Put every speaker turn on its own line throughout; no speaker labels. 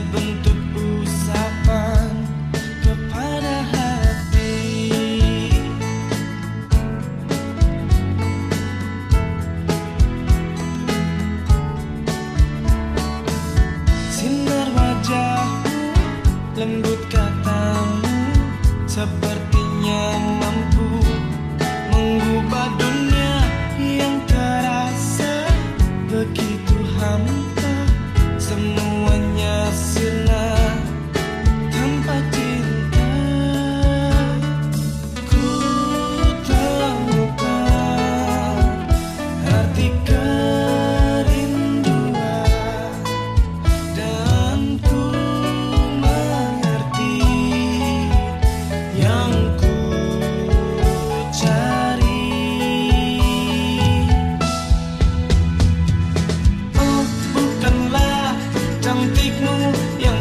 sebentuk usapan kepada hati. Sinar wajahmu, lembut katamu Sepertinya hidupmu yang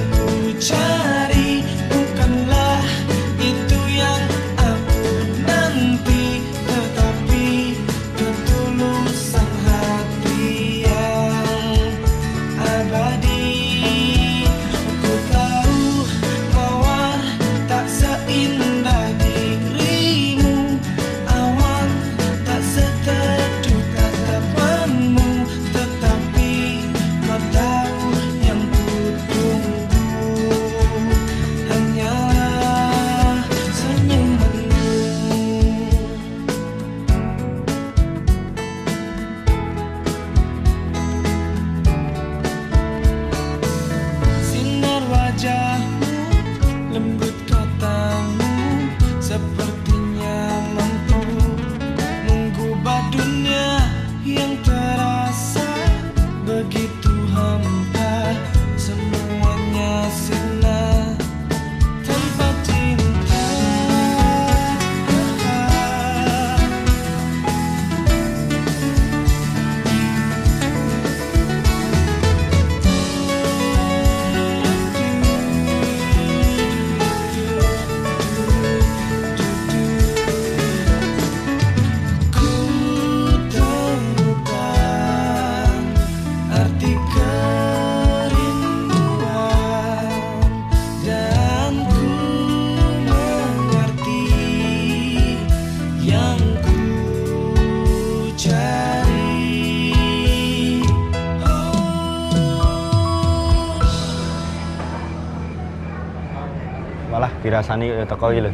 dirasani ya teko iki lho.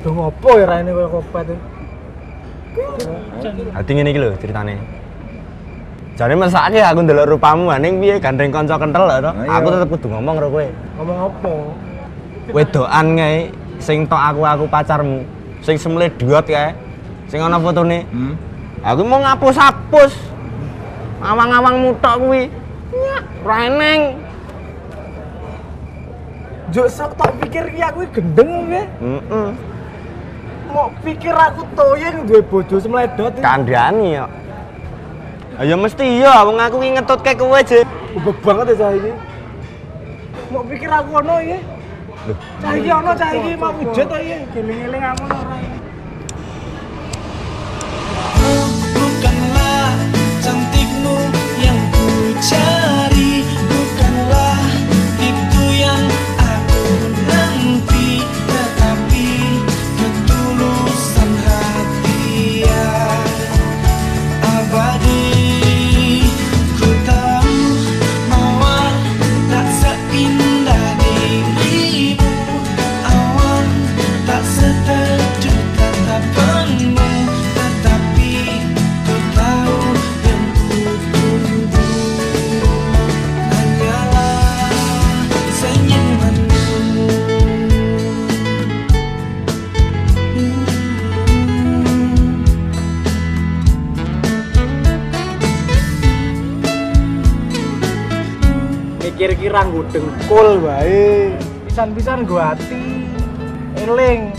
Tuh ngopo ya raine koyo kopet?
Hati ngene iki lho ceritane. Jare mesake aku ndelok rupamu aning piye gandeng kanca kentel lho.
iya.
Aku tetep kudu ngomong karo kowe.
Ngomong apa?
Wedokan kae sing tok aku aku pacarmu. Sing semle duot kae. Sing ana fotone.
Hmm.
Aku mau ngapus-hapus. Awang-awang mutok kuwi. Nyak, ora eneng.
Juk sok tak pikir ki aku gendeng kowe.
Heeh.
Mau pikir aku toyeng duwe bojo semledot.
Kandhani yo. Ayo mesti iya, wong aku ki ngetutke kowe, Je.
Ubek banget ya cah iki. Mau pikir aku ono iki.
Loh,
Cah iki ono cah iki mau wujud to iki. Geling-eling aku ora. Mikir kira nggo dengkul wae. Pisan-pisan nggo ati. Eling